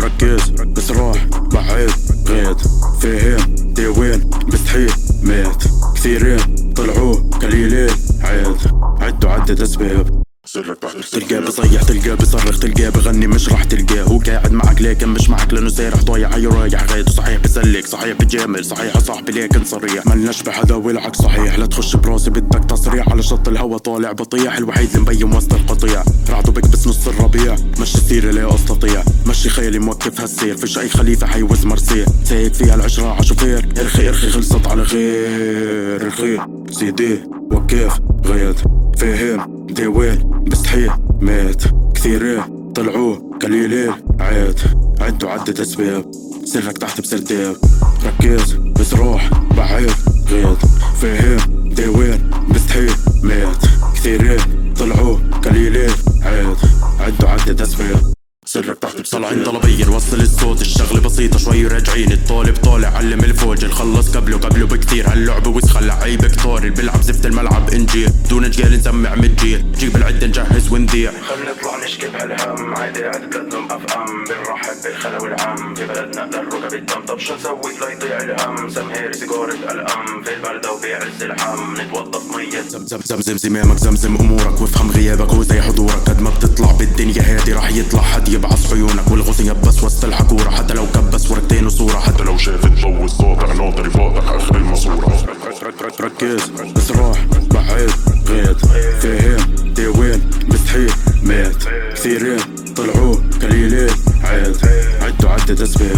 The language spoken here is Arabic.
ركز بصراح بعيد غيد فاهم ديوين بستحيل مات كثيرين طلعوا قليلين عيد عدوا عدد أسباب. تلقاه بصيح تلقاه بصرخ تلقاه بغني مش راح تلقاه. هو قاعد معك لكن مش معك لأنه سارح ضايع. هي رايح غيد صحيح بسلك صحيح بجامل صحيح صاحبي لكن صريح. ملناش بحدا والعكس صحيح. لا تخش براسي بدك تصريح. على شط الهوا طالع بطيح. الوحيد اللي مبين وسط القطيع. رعده بكبس نص الربيع. مشي سيري لا أستطيع. مشي خيلي موقف هالسير. فيش أي خليفة حيوز مرسيه سايق فيها العشرة عشوفير. ارخي ارخي خلصت على غير. الخير سيدي وكيف غيد فاهم ديوين بستحيل كثيرين طلعوا قليلين عيد عدوا عدد أسباب. سرك تحت بسرداب ركز بصروح بعيد غيد فاهم ديوين بستحيل مات. كثيرين طلعوا قليلين عيد عدوا عدد أسباب. سرك تحت طالعين طلبيا وصل الصوت الشغلة بسيطة شوي راجعين. الطالب طالع علم الفوج خلص قبله قبله بكتير هاللعبة وسخة لعيب كتار اللي بيلعب زفت الملعب انجيل دون جيل نسمع متجيل جيب تضيع خلنا نطلع نشكي بهالهم. عادي عدد لازم افهم بنرحب بالخلو العام في بلدنا للركب الدم طب شو نسوي؟ ليضيع الهم. سمهير سيجارة الام في البردة وبيعز الحم. نتوضف مية. زمزم زمزم زمامك زمزم أمورك وافهم غيابك وزي حضورك. قد ما بتطلع بالدنيا هادي راح يطلع حد يبعث عيونك. والغوث يبس وسط الحكورة. حتى لو كبس ورقتين وصورة. حتى لو شافت ضو الساطع ناطر فاضح اخر الماسورة. ركز اسراح بعيد غيط. فيه كثيرين طلعوا قليلين عيل. عدوا عدة تسبيح